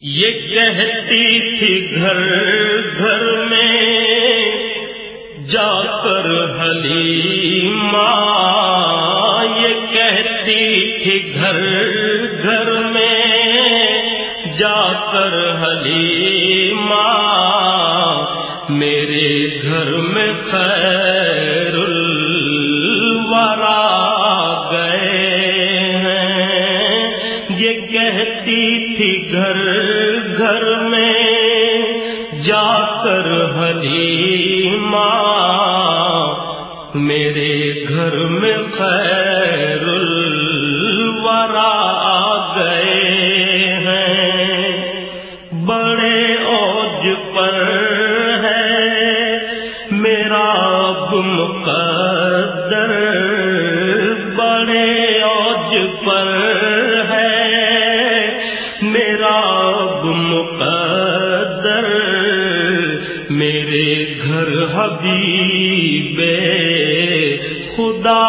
یہ کہتی تھی گھر گھر میں جا کر حلیمہ۔ یہ کہتی تھی گھر گھر میں جا کر حلیمہ۔ میرے گھر میں خیر الورا گئے ہیں۔ یہ کہتی تھی گھر گھر میں جا کر حلیمہ میرے گھر میں خیر اللہ حبیب خدا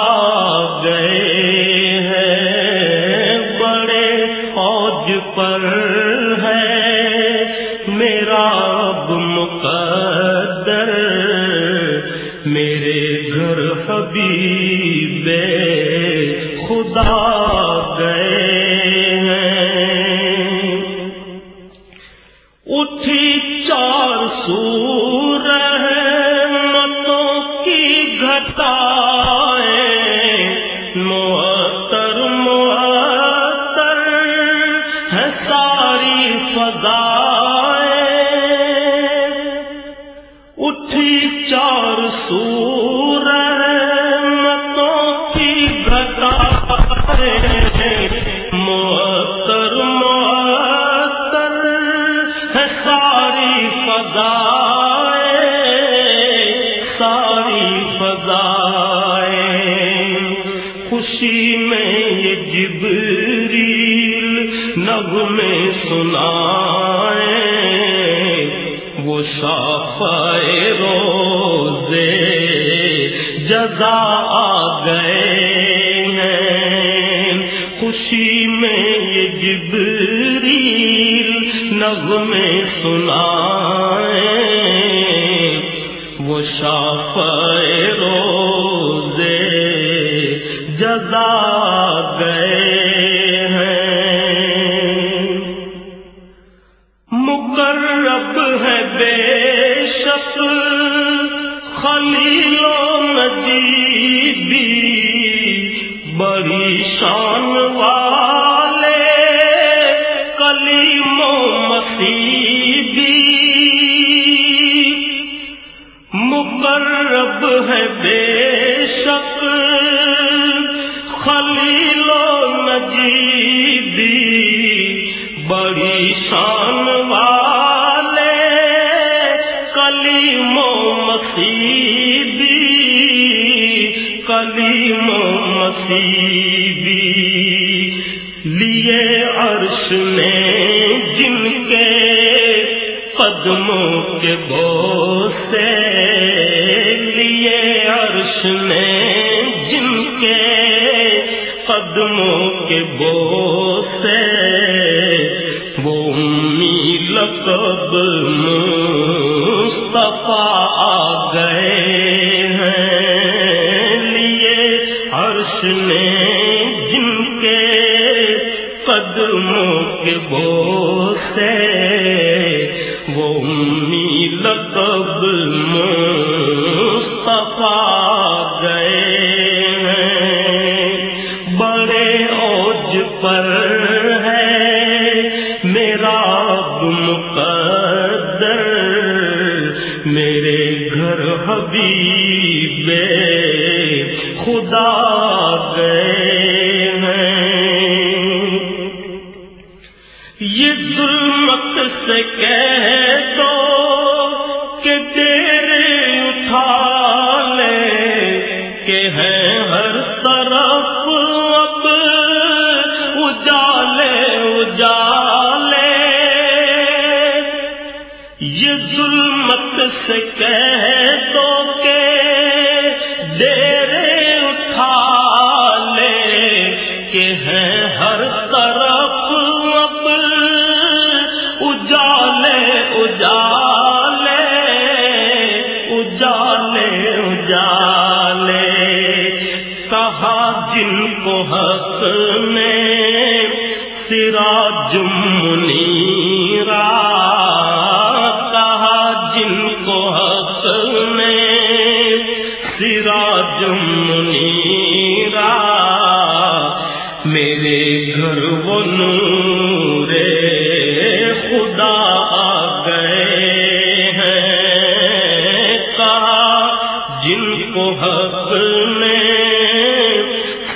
گئے ہیں بڑے فوج پر نغمے سنائے، وہ صافائے روزے، جزا آ گئے ہیں۔ خوشی میں یہ جبریل نغمے میں سنائے، وہ شافائے روزے، جزا گئے مقرب ہے بے شک خلیل و نجیبی بڑی شان والے کلیم و مسیبی کلیم و مسیبی لیے عرش نے قدموں کے بوسے لیے عرش نے جن کے قدموں کے بوسے وہ امی لقب مصطفیٰ آ گئے ہیں لیے عرش نے جن کے قدموں کے بوسے لقب مصطفیٰ گئے ہیں۔ بڑے اوج پر یہ ظلمت سے کہہ دو کہ ڈیرے اٹھا لے کہ ہیں ہر طرف اب اجالے اجالے اجالے کہا جن کو حق نے سرا جمنیرا سرا جمنیرا میرے گھر وہ نور خدا آ گئے ہیں کہا جن کو حق نے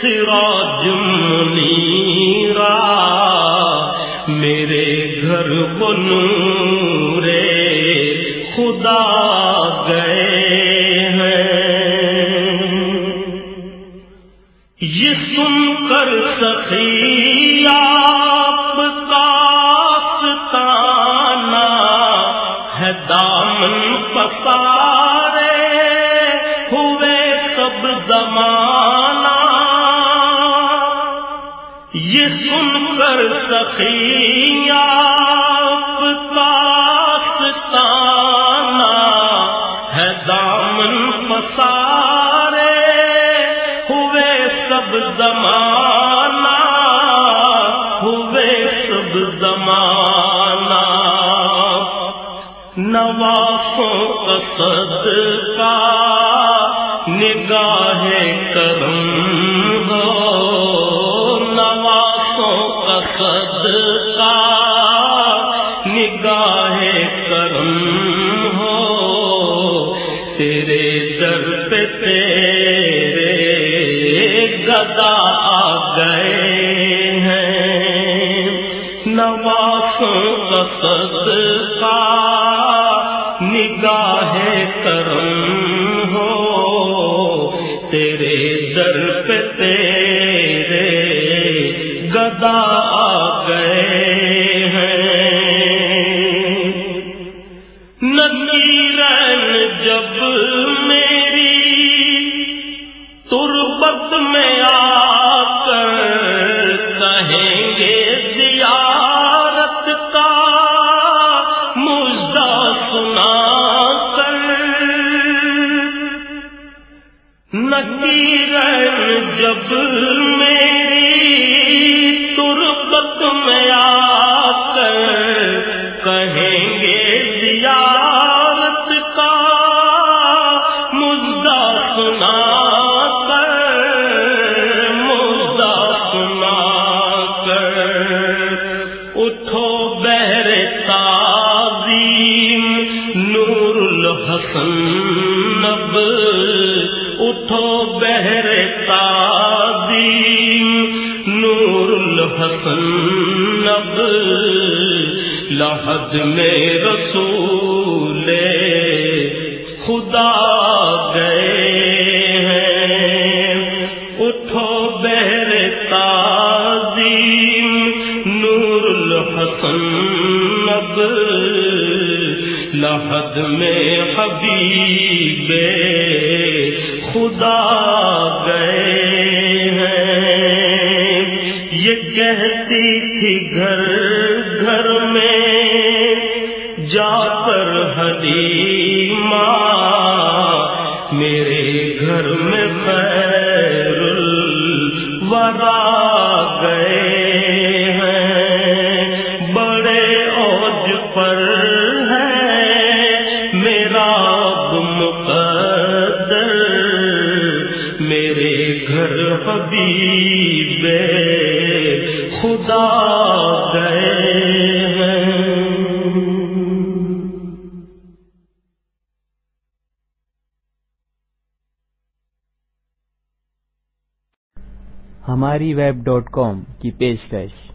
سراج منیرا، میرے گھر وہ نور خدا سن کر سخی آپ کا ہے دامن پسارے ہوئے سب زمانہ۔ یہ سن کر سخی آپ نوافوں کا نگاہ کرم ہو نوافوں کا نگاہ کرم ہو۔ تیرے در پہ تیرے گدا آ گئے ہیں۔ نواسوں کا صدقہ نگاہ کرم ہو، تیرے در پہ تیرے گدا آ گئے ہیں۔ نکیرن جب میری تربت میں جب میری تربت میں آ کر کہیں گے زیارت کا مجدہ سنا کر مجدہ سنا کر۔ اٹھو بہر تعظیم، نور الحسن نب اٹھو بہر الحسن لحد میں رسول خدا گئے ہیں۔ اٹھو بہر تعظیم، نور الحسن نب، لحد میں حبیب خدا گئے کہتی تھی، گھر گھر میں جا کر حلیمہ، میرے گھر میں خیر الورا گئے ہیں، بڑے اوج پر ہے میرا اب مقدر، میرے گھر حبیب خدا گئے ہماری ویب ڈاٹ کام کی پیشکش۔